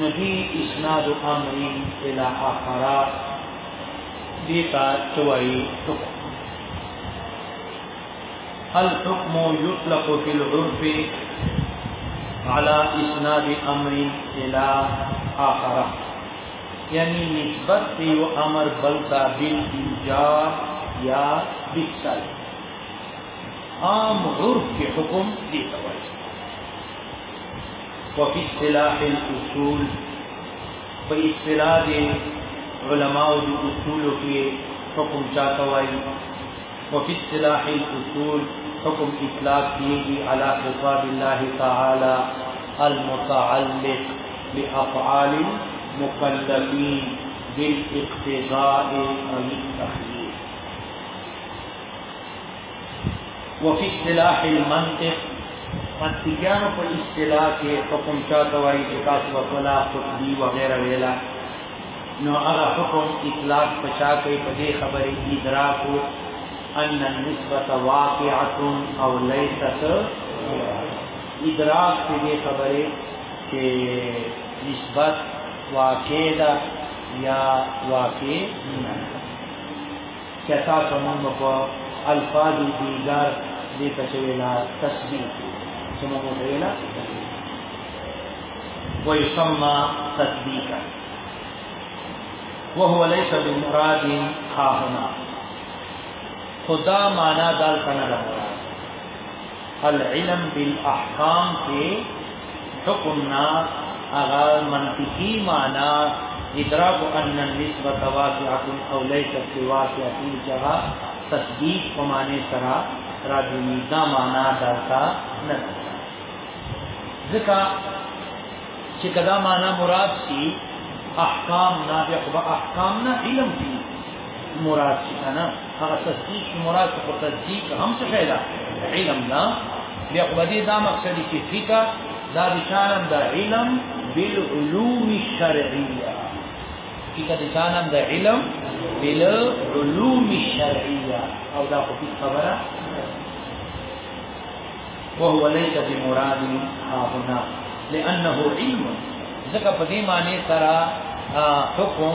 نبی اسناد امری الى اخرا دیتا چوائی حکم الحکم یطلق فی العرف على اسناد امر الى اخرا یعنی نسبت دیو امر بلتا بالانجاب یا بالسل عام عرف کے حکم دیتا وائی وفي اصطلاح الاصول په اصطلاح دي علماء د اصول کې حکم چاته وایي وفي اصطلاح الاصول حکم اطلاق کیږي على خطاب الله تعالى المتعلق بافعال المكلفين بالاقتضاء او التخيير وفي اصطلاح المنطق منطقیانو په اصطلاح کې حکم چاته وایي چې تاسو به فلا قطبي وغیره ویلا نو هغه حکم اطلاق په چا کوي په دې خبرې ادراک ان النسبة واقعة او ليست ادراک په دې خبرې چې نسبت واقع ده یا واقع نه چه تاسو مونږ په الفاظ دیګار دې ته چې ویلا تسبیح چې مونږ ته ویلا ويسمى تطبيقا وهو ليس بمراد ها هنا خدا معنا دال کنه العلم بالاحکام کې حکم نا اغا منطقی معنا ادراک ان النسبت واقعه او ليس في واقعه جها تصدیق په معنی سره راځي دا معنا درتا نه ځکه چې کدا معنا مراد شي احکام نه بیا احکام نه علم دي مراد شي کنه هغه تصدیق چې مراد په تصدیق هم څه شي دا علم نه بیا په دې دا مقصد چې فقہ دا بشانم دا علم بالعلوم الشرعیه فقہ د شانم دا علم بالعلوم الشرعیه او دا خو خبره وهو ليس بمراد ها هنا لانه علم ځکه په دې معنی سره حکم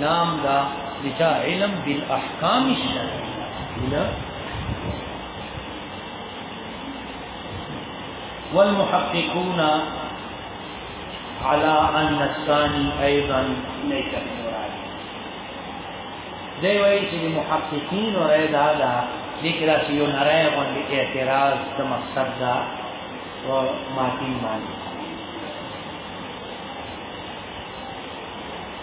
نام دا لچا علم بالاحکام الشرعیه والمحققون على ان الثاني ايضا ليس بمراد دی وایي چې محققین او دا دا لیکل چې یو نړۍ باندې اعتراض د مقصد دا او ماتین باندې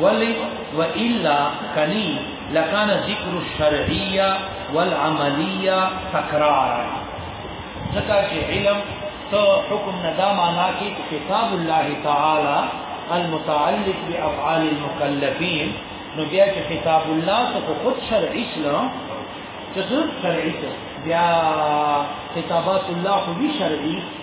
ولی و الا کنی لکان ذکر الشرعیه والعملیه تکرار ځکه چې علم تو حکم ندا معنا کې کتاب الله تعالی المتعلق بافعال المكلفين نو بیا چې کتاب الله ته خود شرعي اسلام چې شرعي بیا کتابات الله خو شرعي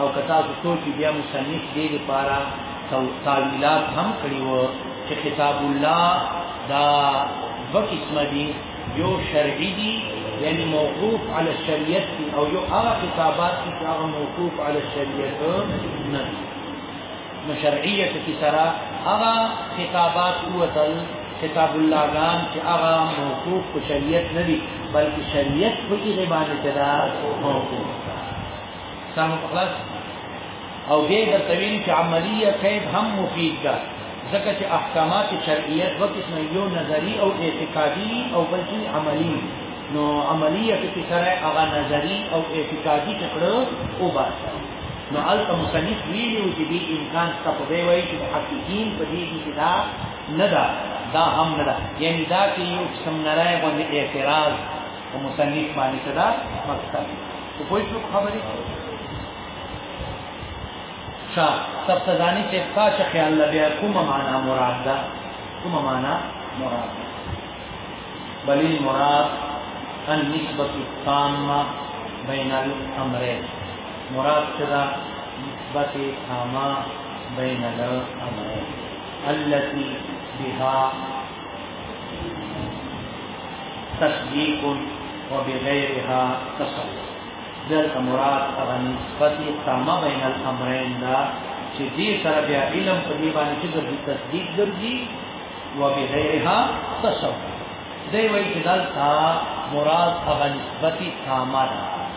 او که تاسو سوچ بیا مصنف دې لپاره تعویلات هم کړی وو چې کتاب الله دا دوه قسمه دي یو شرعي دي یعنی موقوف علی الشریعت دي او یو هغه کتابات چې هغه موقوف علی الشریعت نه دي نو شرعیت کی سره هغه کتابات وتل کتاب الله غان چې هغه موقوف په شریعت نه دي بلکې شریعت په کې باندې تدا موقوف سم خلاص او به د توین چې عملیه قید هم مفید ده ځکه چې احکامات شرعیه په قسم یو نظری او اعتقادي او بل چې عملی نو عملیه کې سره هغه نظری او اعتقادي ټکړه او باسه نو البته مصنف ویلو چې به امکان ستاسو به وایي چې محققین په دې کې دا نه ده دا هم نه ده یعنی دا کې یو قسم نه راي باندې اعتراض او مصنف باندې صدا مقصد په پوه شو خبرې شا سبتزانی چې تا چې خیال لري کومه معنا مراد ده کومه معنا مراد ده بل مراد النسبه التامه بین الامرین مراد څه ده نسبت تامه بین الامرین التي بها تصدیق و بغیرها تصدیق دلته مراد هغه نسبت تامه بین الامرین دا چې دې سره بیا علم په دې باندې چې د تصدیق ګرځي و بغیرها تصدیق دی وایي چې دلته مراد هغه نسبت تامه ده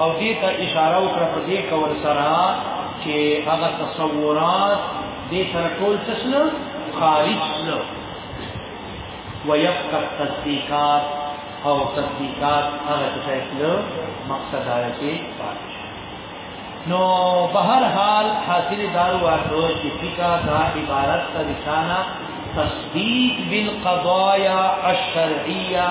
او دې ته اشاره وکړه په دې کول سره چې هغه تصورات دې سره ټول تسنه خارج نه ويبقى التصديقات او تصديقات هغه څه چې مقصد هغه کې پاتې نو بهر حال حاصل دار واټو چې فقہ دا عبارت کا نشانہ تصدیق بالقضايا الشرعیه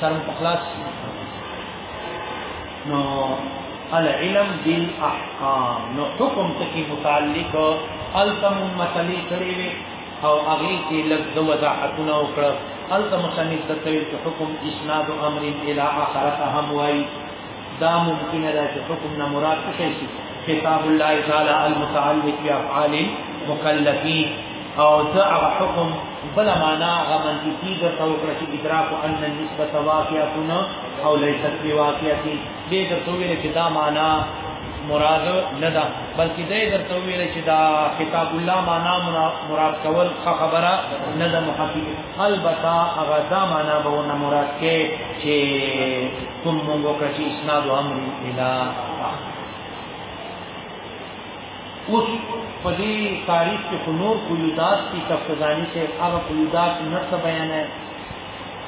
سر مو خلاص نو العلم بالاحکام نو حکم تکي متعلق التم مسلې کړې وي او هغه کې لږ د وضاحتونه وکړه التم مصنف ته حکم اسناد امر الى اخرته هم وایي دا ممکن ده چې حکم نه مراد څه شي کتاب الله تعالی المتعلق بافعال مکلفین او دا هغه حکم بل معنا هغه منطقي د توکړه چې ادراک ان النسبه واقعتون او ليست بواقعه دې د توګه چې دا معنا مراد نه ده بلکې دې د توګه چې دا کتاب الله معنا مراد کول خبره نه ده محقق البته هغه دا معنا به مراد کې چې کوم مونږ وکړه چې اسناد امر الى اوس په دې تاریخ کې خو نور قیودات دي تفضانی سے هغه قیودات نه څه بیان ہے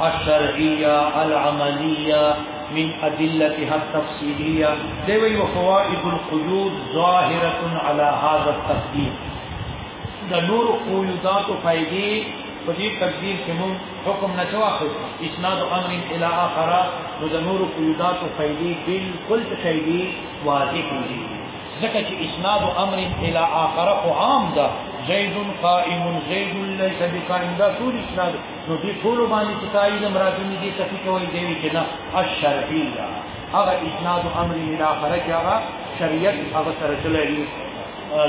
الشرعیه العملیه من ادلتها التفصیلیه دی وی فوائد القیود ظاهره على هذا التقدیر د نور قیودات فائدې په دې تقدیر کې مونږ حکم نه چواخو اسناد امر الى اخر نو د نور قیودات او فیدی بالکل تشیدی واضح دي ځکه چې اسناد امر الى اخر خو عام ده زید قائم زید ليس بقائم دا ټول اسناد نو دې ټول باندې چې تایید مرادنی دي تفی کوي دی چې نه الشرعیه هغه اسناد امر الى اخر کې هغه شریعت هغه سره چلایي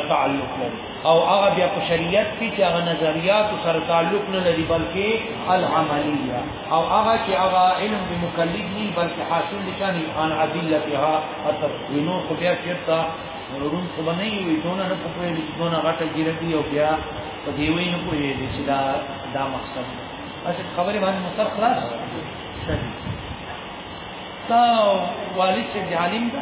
تعلق لري او هغه بیا په شریعت کې چې هغه نظریات سره تعلق نه لري بلکې العملیه او هغه چې هغه علم به مقلد نه بلکې حاصل لشان ان ادلتها اتقینو خو بیا چیرته ورون خو نه وي دونه نه پوهې دي دونه غټه ګیره دی او بیا په دې وی نه پوهې دي چې دا دا مقصد اته خبره باندې مصر خلاص شدي تا والد چې عالم ده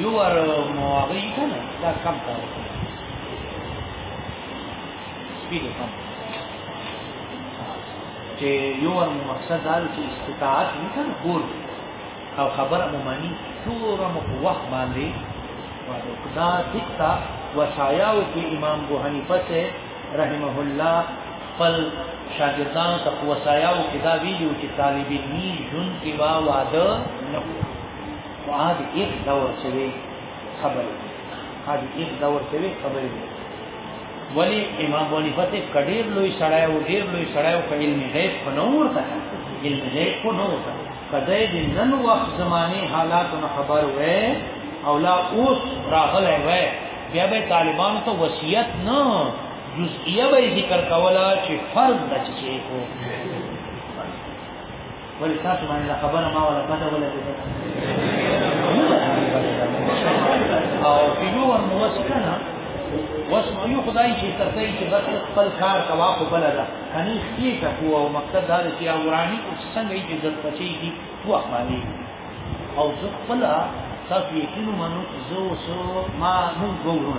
نور مواغی کنه دا کم کار سپید کم چې یو ور مقصد دا چې استطاعت نه کنه ګور او خبره مو مانی ټول مو په وخت باندې دا دکتا وشایاو کې امام ابو حنیفه سے رحمه الله خپل شاګردان ته وسایاو کې دا ویلو چې طالب نیل جون کې وا واده نه وعاد ایک دور چوي خبرې عاد ایک دور چوي خبرې ولی امام بونی فته کډیر لوی سړای او ډیر لوی سړای او کډیر می غیب په نور تا علم غیب په نور تا کدی د نن وخت زماني حالاتو نه خبر وې او لا اوس راغله وې بیا به طالبان ته وصیت نه جزئیه به ذکر کوله چې فرض د چي کو ولې تاسو باندې دا خبره ما ولا پته ولا پته او پیلو ور نو وسکنه وس نو یو خدای چې تاسو چې بس خپل کار کوا خو بل ده کني کی ته کو او مقصد دا چې اورانی او څنګه یې عزت پچی کی تو اخمالي او زه خپل تاسو یې کینو منو زه سو ما نو ګورم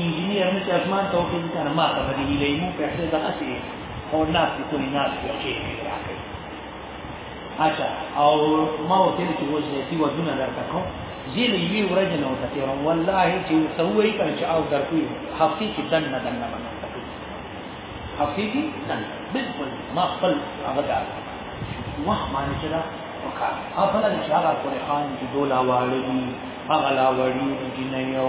انجنیر مې چې اسمان ته وکړي کنه ما ته باندې ویلې مو په څه ده اسی او ناس دې کوي ناس دې کې راکړي اچھا او ما وکړي چې وځي دی ودونه درته کوم زیل یوی ورځ نه وته تیر والله چې سوې کړ چې او درکوي هفتي کې دن نه دن نه باندې هفتي کې دن بالکل ما خپل هغه دا وخت باندې چې دا وکړ هغه له چې هغه کولې خان چې دولا واړي هغه لا وړي چې نه یو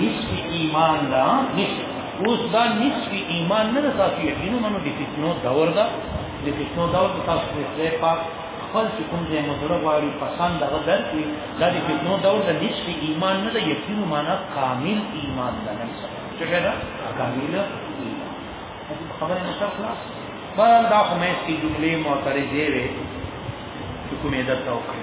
نصف ایمان دا نصف اوس دا نصف ایمان نه تاسو یقینو منو د فتنو دور دا د فتنو دور د تاسو په پاک خپل چې کوم ځای مزره غواړي پسند هغه درکړي دا د فتنو دور د نصف ایمان نه د یقینو معنا کامل ایمان دا نه څه دا کامل ایمان خبره نشه خلاص بل دا خو مې چې جملې معترضې وي چې کومې درته وکړي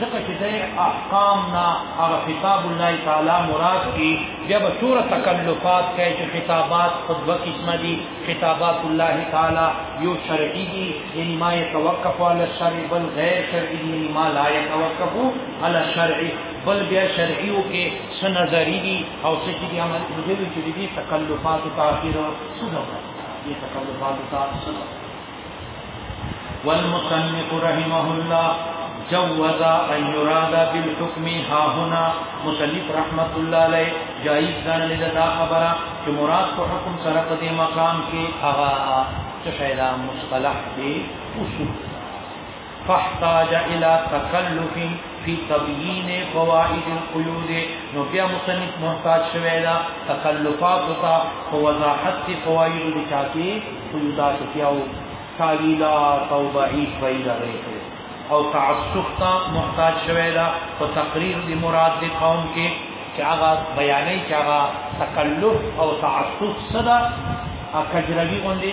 ځکه چې د احکام نه هغه کتاب الله تعالی مراد کی بیا به څوره تکلفات کوي چې خطابات خطبه قسمه دي خطابات الله تعالی یو شرعي دي یعنی ما يتوقف على الشرع بل غیر شرعي یعنی ما لا يتوقف على الشرع بل بیا شرعي او کې سن نظری دي او څه چې عمل دي چې دي تکلفات تاخير سوزو دي تکلفات تاخير والمصنف رحمه الله جوز ان يراد بالحكم ها هنا مصنف رحمت الله علیه جائز ځان له دا خبره چې مراد په حکم سره په دې مقام کې هغه څه شایدا مصطلح دی اصول فاحتاج الى تکلف فی تبیین فوائد القیود نو بیا مصنف محتاج شوی دا تکلفات تا وضاحت فوائد د چا کې قیودات کیاو تعلیلات او بعید بعید غیره او تعسف تا محتاج شوی دا په تقریر دی مراد دی قوم کې چې هغه بیانې چې هغه تکلف او تعسف صدا اکجروی غوندي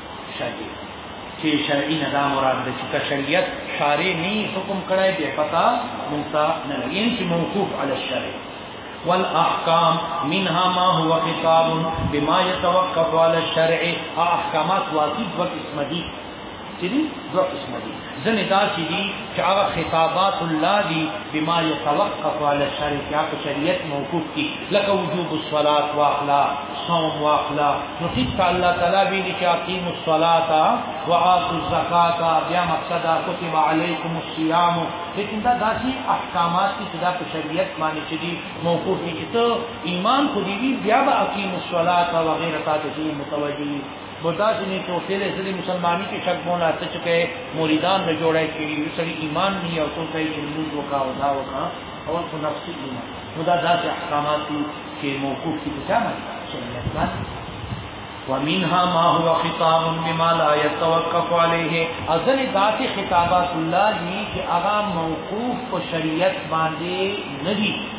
شرعي چې شرعي نه دا مراد ده چې شریعت شارع نه حکم کړی به پتا مونږه نه لګین چې موقوف علی الشرع والاحکام منها ما هو خطاب بما يتوقف على الشرع احکامات واجب و قسم دي چې دي دوه قسم دي ځنې داسې دي چې هغه خطابات الله دي بما يتوقف على الشرع چې هغه شریعت موقوف دي لکه وجوب الصلاة واخلا صوم واخلا نو ټیک ته الله تعالی ویلي چې اقیموا الصلاة وآتوا الزکاة بیا مقصد کتب علیکم الصیام لیکن دا داسې احکامات دي چې دا په شریعت باندې چې دي موقوف دي چې ته ایمان خو دې بیا به اقیموا الصلاة وغیره تاسو متوجي برداشت نہیں تو تیرے سری مسلمانی کے شک مولا تے چکے مولیدان نے جوڑے کہ یہ سری ایمان نہیں ہے تو تے جنون کو کا ہوتا ہو کا اور کو نفس کی نہیں خدا دا سے احکامات کے موقوف کی بچا ہے سنت کا ومنها ما هو خطاب بما لا يتوقف عليه اذن ذات خطابات الله جی کہ اغا موقوف کو شریعت باندې ندی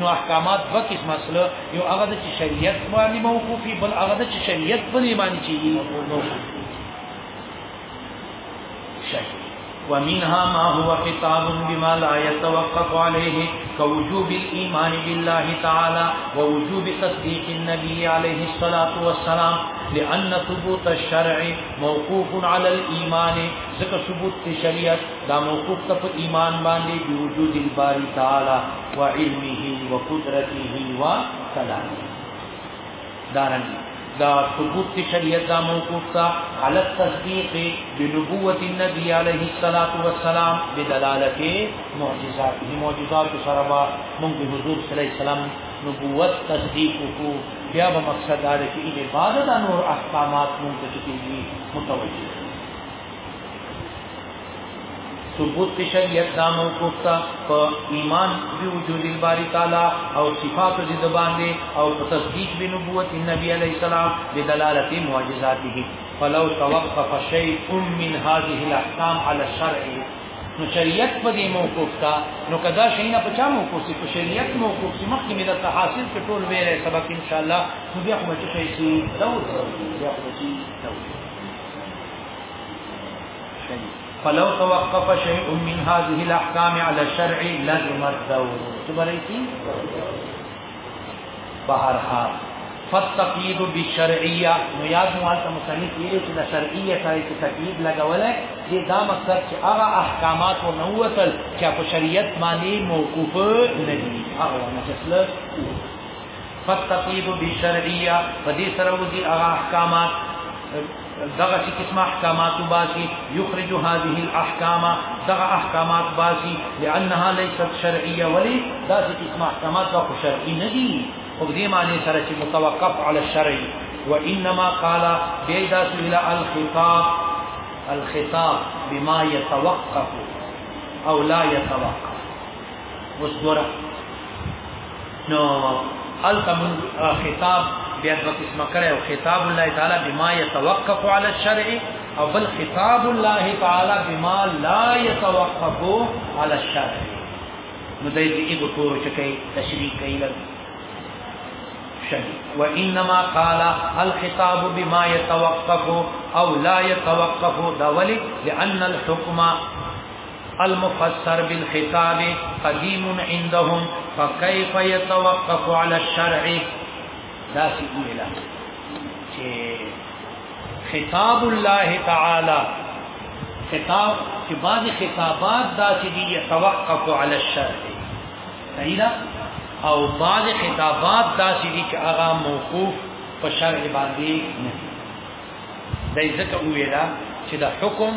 نو احکامات دوه قسمه سره یو هغه د شریعت باندې موقوفي بل هغه د شریعت په باندې چې ومنها ما هو خطاب بما لا يتوقف عليه كوجوب الإيمان بالله تعالى ووجوب تصديق النبي عليه الصلاة والسلام لأن ثبوت الشرع موقوف على الإيمان ذكر ثبوت الشريعة دا موقوف تف إيمان باندي بوجود الباري تعالى وعلمه وقدرته وسلامه دارن دا ثبوت کی شریعت دا موقوف تا علی تصدیق بنبوت النبی علیہ الصلات والسلام بدلالت معجزات ہی معجزات سربا من کی حضور صلی اللہ علیہ وسلم نبوت تصدیق کو بیا به مقصد دا دی چې عبادت نور احکامات مونږ ته کیږي متوجه ثبوت شریعت دا موقوف تا په ایمان دی وجود الباری تعالی او صفات دی د باندې او په تصدیق به نبوت النبی علی السلام بدلالت معجزاته فلو توقف شیء من هذه الاحکام علی الشرع نو شریعت په دې موقوف تا نو کدا شي نه پچا موقوف سي په شریعت موقوف سي مخکې مې د حاصل په ټول ویره سبق ان شاء الله نو بیا خو چې شي سي دور بیا خو چې دور فلو توقف شيء من هذه الاحكام على الشرع لازم الدور تبريتي بهر حال فتقيد بالشرعيه نو یاد مو حالت مصنف ویلو چې د شرعیه سره چې تقید لګولای دې دا مقصد چې هغه احکامات او نووتل چې په شریعت باندې موقوف نه دي هغه نه چې فتقید بالشرعیه په دې سره ودي هغه احکامات دغه چې قسم احکامات باسي يخرج هذه الاحکام دغه احکامات باسي لانها ليست شرعيه ولي دا چې قسم احکامات دا خو شرعي نه دي او دې معنی سره چې متوقف على الشرع وانما قال بيدا الى الخطاب الخطاب بما يتوقف او لا يتوقف وسدره نو هلته مونږ خطاب بیا دوه قسمه کړی او خطاب الله تعالی بما يتوقف على الشرع او بل خطاب الله تعالی بما لا يتوقف على الشرع نو دای دې یو ټول چې کوي تشریح کوي لږ وانما قال الخطاب بما يتوقف او لا يتوقف دا ولي لان الحكم المفسر بالخطاب قديم عندهم فكيف يتوقف على الشرع دا سی ویلا چې خطاب الله تعالی خطاب چې بعض خطابات دا چې دی يتوقف على الشرع صحیح او بعض خطابات دا چې دی چې هغه موقوف په شرع باندې نه دای ځکه ویلا چې د حکم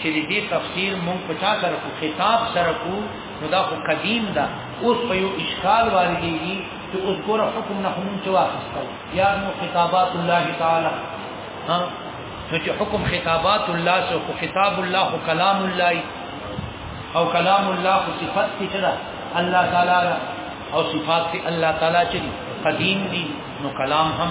چې دې تفسیر مونږ په چا سره کو خطاب سره کو نو دا خو قدیم ده اوس په یو اشکال واردېږي چې اوس ګوره حکم نه هم چې واخیستل یا نو خطابات الله تعالی ها نو چې حکم خطابات الله سو خو خطاب الله خو کلام الله او کلام الله خو صفات کې چره الله تعالی او صفات الله تعالی چې قدیم دي نو کلام هم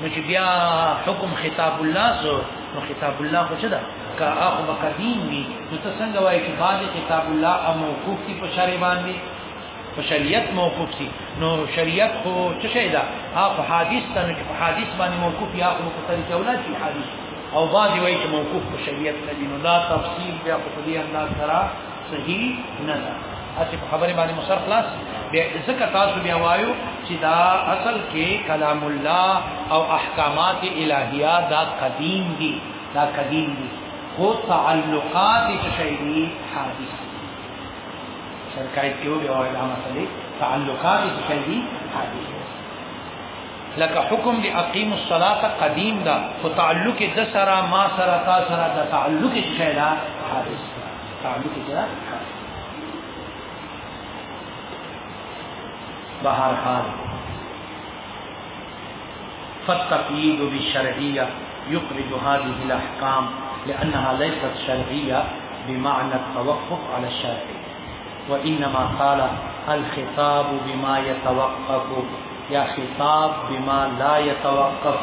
نو چې بیا حکم خطاب الله سو نو خطاب الله خو څه ده کا اخو بقدیم وی نو ته څنګه وایې چې بعد خطاب الله او موقوف کی په شری باندې په شریعت موقوف کی نو شریعت خو څه شی ده اخو حادث ته نو چې په حادث باندې موقوف یا اخو په طریقه اولاد کی حادث او بعضی وایي چې موقوف په شریعت نه دي نو دا تفصیل بیا په دې انداز سره صحیح نه ده اسی په خبره باندې مصر خلاص بیا ځکه تاسو بیا وایو چې دا اصل کې کلام الله او احکامات الهیه دا قدیم دي دا قدیم دي خو تعلقات شیعی حادث شرکایت کې وایو دا مسلې تعلقات شیعی حادث لکه حکم دی اقیم الصلاه قدیم دا خو تعلق د سره ما سره تا سره د تعلق شیلا حادث تعلق دا بهر حال فالتقييد بالشرعية يخرج هذه الأحكام لأنها ليست شرعية بمعنى التوقف على الشرعية وإنما قال الخطاب بما يتوقف يا خطاب بما لا يتوقف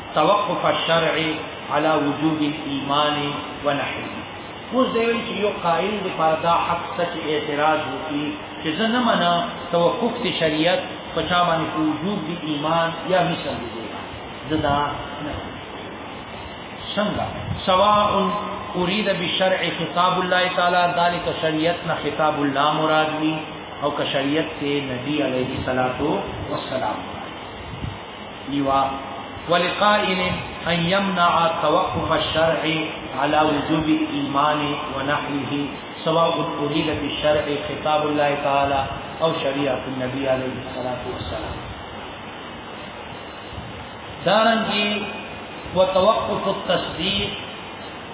توقف الشرع على وجوب الايمان ونحوه اوس دی ویل چې یو قائل د پر دا حق سچ اعتراض وکړي چې زه نه منم توقف د شریعت په چا باندې وجوب د ایمان یا مثال دی زدا نه څنګه سواء اريد بالشرع خطاب الله تعالی ذلك شریعت نه خطاب الله مراد وي او که شریعت ته نبی علیه الصلاۃ والسلام نیوا ولقائن ان يمنع توقف الشرع على وجوب الايمان ونحوه سواء اريد بالشرع خطاب الله تعالى او شریعت النبي علیہ الصلات والسلام دارنگی وتوقف التصدیق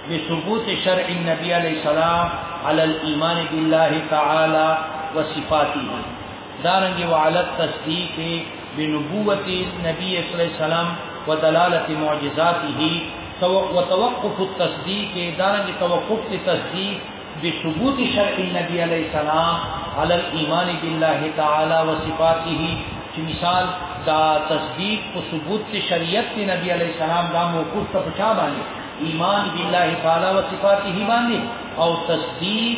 لثبوت شرع النبي عليه السلام على الإيمان بالله تعالى وصفاته دارنګ وعلت تصدیق بنبوت نبی صلی الله علیه وسلم ودلالت معجزاته وتوقف التصدیق دارنګ توقف تصدیق بثبوت شرع النبي عليه السلام على الايمان بالله تعالى وصفاته چې مثال دا تصدیق او ثبوت شریعت دی نبی علیہ السلام دا موقوف ته پچا باندې ایمان بالله تعالی و صفاته باندې او تصدیق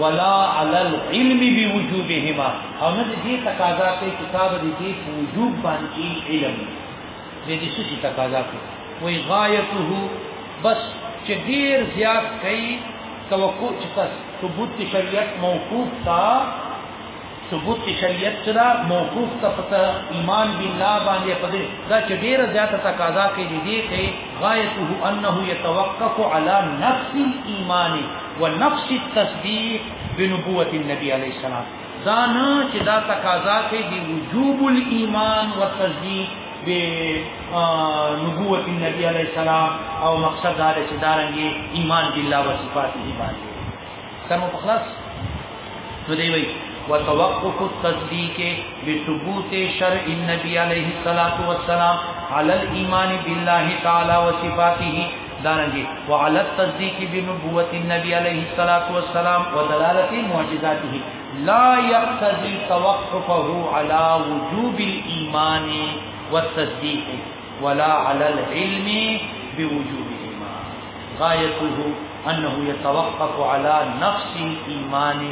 ولا على العلم بوجوبهما او نه دې تقاضا کوي کتاب دې دې وجوب باندې علم دې دې څه تقاضا کوي وی غایته بس چې ډیر زیات کوي توقع چې ثبوت شریعت موقوف تا ثبوت چې شریعت چې دا موقوف ته پته ایمان بالله باندې پدې دا چې ډیره زیاته تقاضا کوي دې ته غایته انه يتوقف على نفس الايمان ونفس التصديق بنبوت النبي عليه السلام دا نه چې دا تقاضا کوي دی وجوب الايمان والتصديق بنبوت النبي عليه السلام او مقصد دا چې دارنګي ایمان بالله وصفاته باندې سمو خلاص نو دی وی وتوقف التصدیق بثبوت شرع النبی علیہ الصلوۃ والسلام علی الایمان بالله تعالی وصفاته دارنگی وعلى التصديق بنبوة النبي عليه الصلاة والسلام ودلالة معجزاته لا يقتضي توقفه على وجوب الإيمان والتصديق ولا على العلم بوجوب الإيمان غايته أنه يتوقف على نفس الإيمان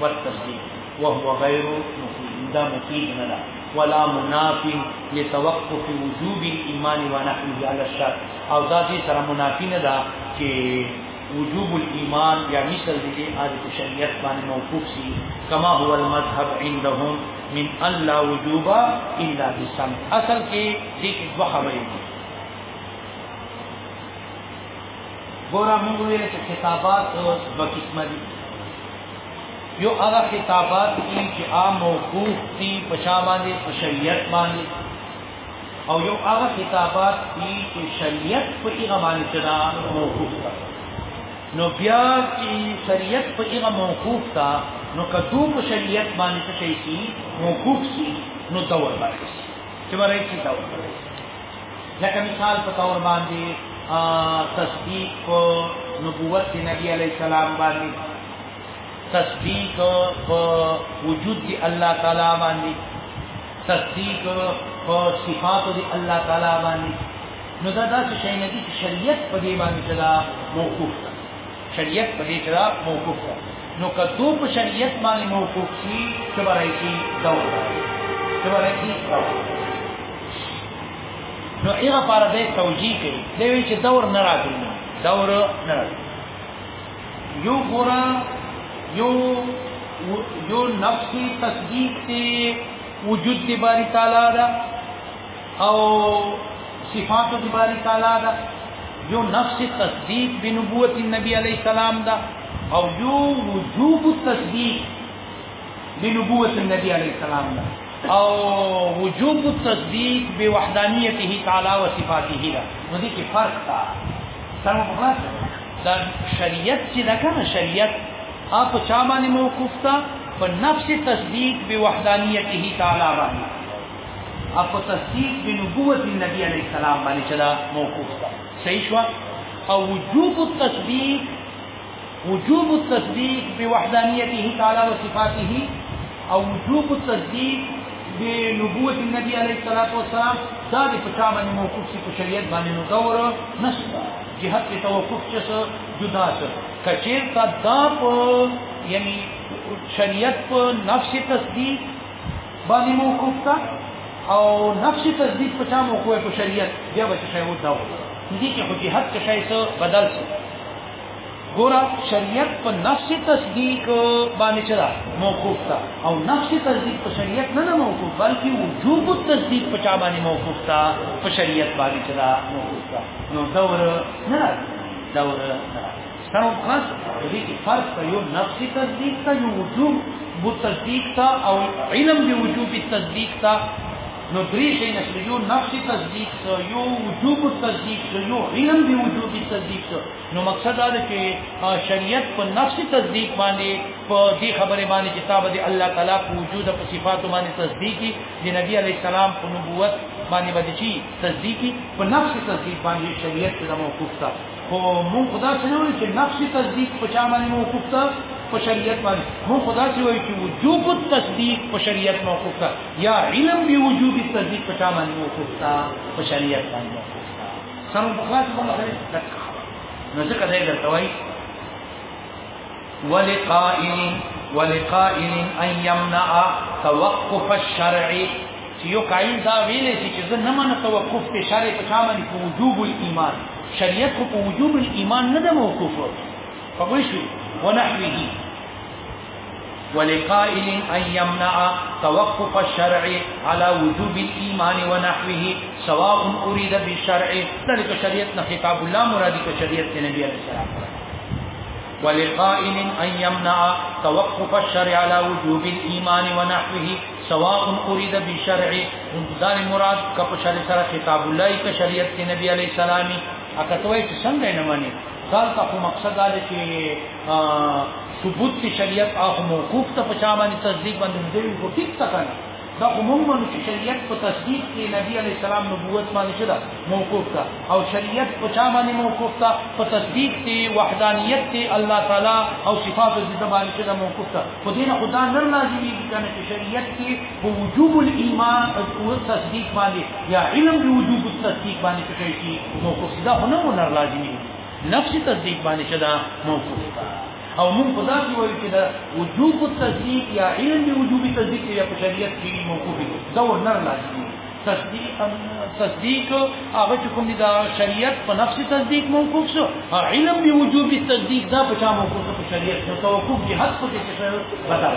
والتصديق وهو غير مفيد دا مفيد لنا ولا منافي لتوقف وجوب الايمان ونحوه على الشرط او ذاتي سره منافي نه دا چې وجوب الايمان یا مثل دې عادت شریعت باندې موقوف سي کما هو المذهب عندهم من الله وجوبا الا بسم اصل کې دې کې دوه خبرې دي ګورا موږ ویل چې خطابات په قسمه دي یو هغه خطابات دي چې عام موقوف دي په شا باندې په شریعت باندې او یو هغه خطابات دي چې شریعت په هغه باندې چې موقوف دي نو بیا چې شریعت په هغه موقوف تا نو کدو په شریعت باندې څه شي کی موقوف شي نو دور باندې چې ورای شي دور لکه مثال په تور باندې تصدیق کو نبوت دی نبی علیہ السلام باندې تصدیق کو وجود دی الله تعالی باندې تصدیق په صفاتو دی الله تعالی باندې نو دا داسې شی نه دي چې شریعت په دې باندې چې دا موقوف ده شریعت په دې چې دا موقوف ده نو که دو په شریعت باندې موقوف شي چې برای شي دور چې برای شي دور نو هغه پر دې توجیه کوي دوی چې دور نه راځي دور نه راځي یو ګورا یو یو نفسي تصدیق ته وجود دی باری تعالی دا او صفات دی باری تعالی دا یو نفس تصدیق بنبوت النبی علیہ السلام دا او یو وجوب التصدیق بنبوت النبی علیہ السلام دا او وجوب التصدیق بوحدانیته تعالی و صفاته دا نو دې کې فرق تا سره په خلاص دا شریعت چې دا کنه شریعت اپ چا باندې موقوف تا په نفس تصدیق به وحدانیته تعالی باندې اپ تصدیق به نبوت نبی علیہ السلام باندې چې دا موقوف تا صحیح شو او وجوب التصدیق وجوب التصدیق به وحدانیته تعالی و صفاته او وجوب التصدیق به نبوت نبی علیہ الصلوۃ والسلام دا د پچا باندې موقوف شي په شریعت باندې نو دور نشته جهت کې توقف چې څه جدا څه کچیر تا دا په یعنی شریعت په نفس تصدیق باندې موقوف تا او نفس تصدیق په چا موقوف په شریعت بیا به شی و دا و دي کې خو جهت کې شی څه بدل څه ګور شریعت په نفس تصدیق باندې چلا موقوف تا او نفس تصدیق په شریعت نه نه موقوف بلکې وجوب التصدیق په چا باندې موقوف تا په شریعت باندې چلا موقوف تا نو دور نه دور نه سره خاص دې کې فرق په یو نفس تصدیق ته یو وجوب بو تصدیق تا او علم دی وجوب التصدیق تا نو درې شي نشریو نفس تصدیق یو وجوب التصدیق یو علم دی وجوب التصدیق نو مقصد دا چې شریعت په نفس تصدیق باندې په دې خبره باندې کتاب دی الله تعالی په وجود او صفات باندې تصدیقي د نبی علی السلام په نبوت باندې باندې چی تصدیقي په نفس تصدیق باندې شریعت ته موقوف تا خو مون خدا څنګه وایي چې نفس تصدیق په چا باندې موقوف تا په شریعت باندې مون خدا څنګه وایي چې وجوب التصدیق په شریعت موقوف تا یا علم به وجوب التصدیق په چا باندې موقوف تا په شریعت باندې سم بخلاص په مخه تک نو ځکه دای درته وای ولقائن ولقائن ان يمنع توقف الشرع چې یو قائل دا ویلې چې زه نه منم توقف په شرع په چا باندې په وجوب الايمان شریعت په وجوب الايمان نه ده موقوف په وشي ونحوه ولقائل ان يمنع توقف الشرع على وجوب الايمان ونحوه سواء اريد بالشرع ذلك شريعت خطاب الله مراد شريعت النبي عليه السلام ولقائل ان يمنع توقف الشرع على وجوب الايمان ونحوه سواء اريد بالشرع ذل مراد کپ شرع سره خطاب الله ک شریعت کې نبی عليه السلام اکه توې څنګه نه مانی ځان ته مقصد دا چې ثبوت چې شریعت اخو موقوف ته په چا باندې تصدیق باندې دوی کو ټیک تا کنه دا خو موږ باندې چې شریعت په تصدیق کې نبی علی السلام نبوت باندې شدا موقوف تا او شریعت په چا باندې موقوف تا په تصدیق کې وحدانیت کې الله تعالی او صفات دې باندې شدا موقوف تا خو دې نه خدا نر لازمي کنه چې شریعت کې په وجوب الايمان او تصدیق باندې یا علم بوجوب التصدیق باندې کې موقوف دا خو نه نر لازمي نفس تصدیق باندې چې دا موقوف ده او موږ په ذات وایو چې دا وجوب التصدیق یا علم دی وجوب تصدیق یا په شریعت کې موقوف دی دا ورنر لازمي تصدیق تصدیق هغه چې کوم دا شریعت په نفس تصدیق موقوف شو علم دی وجوب تصدیق دا په چا موقوف په شریعت نو توقف جهاد په کې څه بدل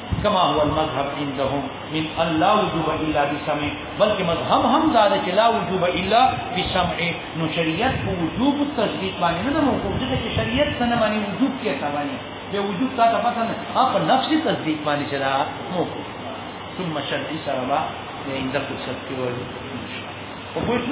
کما هو المذهب عندهم من الله وجوب الا بسمع بلکې مذهب هم دا دی چې لا وجوب الا بسمع نو شریعت په وجوب تصدیق باندې نه موقوف دي چې شریعت څنګه باندې وجوب کې ثواني به وجوب تا ته پته نه اپ نفسي تصدیق باندې چې دا موقوف ثم شرعي سره با عند فرصت کې وایي او په څه